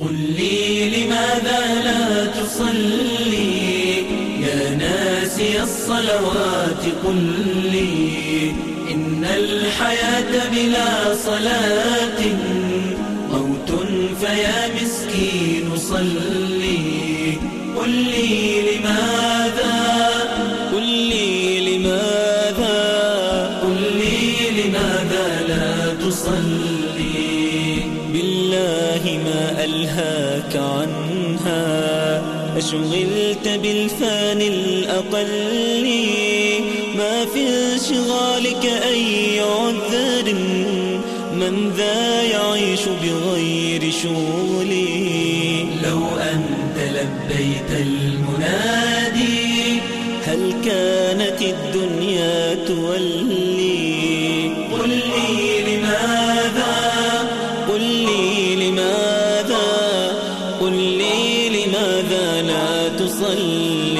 قل لي لماذا لا تصلي؟ يا ناسي الصلوات قل لي. إن الحياة بلا صلاة. موت فيا مسكين صلي. قل لي لماذا؟ قل لي لماذا؟ قل لي لماذا لا تصلي؟ ألهاك عنها أشغلت بالفان الأقل ما في انشغالك أي عذر من ذا يعيش بغير شغلي لو أنت لبيت المنادي هل كانت الدنيا لي لماذا لا تصلي؟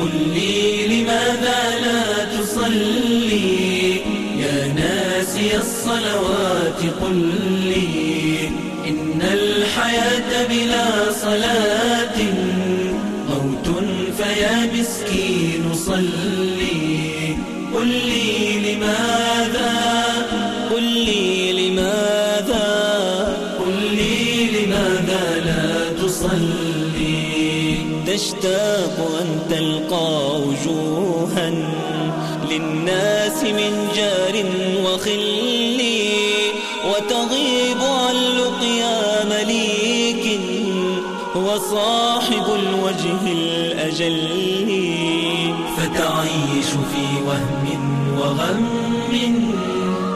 قل لي لماذا لا تصلي؟ يا ناسي الصلوات قل لي. إن الحياة بلا صلاة. موت فيا مسكين صلي. قل لي لماذا تشتاق أن تلقى وجوها للناس من جار وخل وتغيب عن لقيا مليك هو صاحب الوجه الأجل فتعيش في وهم وغم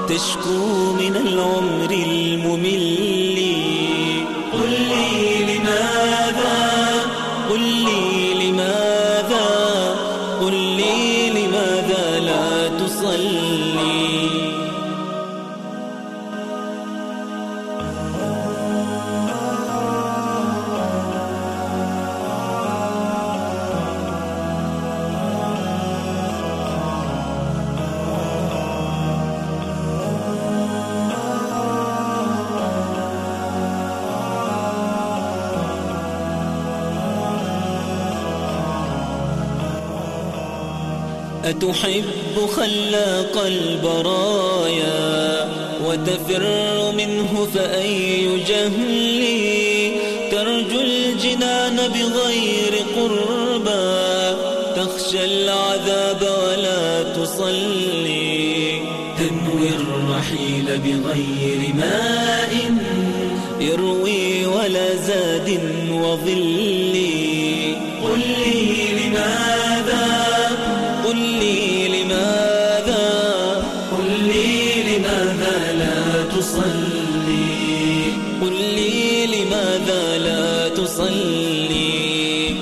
تشكو من العمر الممل لي أتحب خلاق البرايا وتفر منه فأي جهل ترجو الجنان بغير قربى تخشى العذاب ولا تصلي تنوي الرحيل بغير ماء يروي ولا زاد وظل قل لي لماذا تصلي قل لي لماذا لا تصلي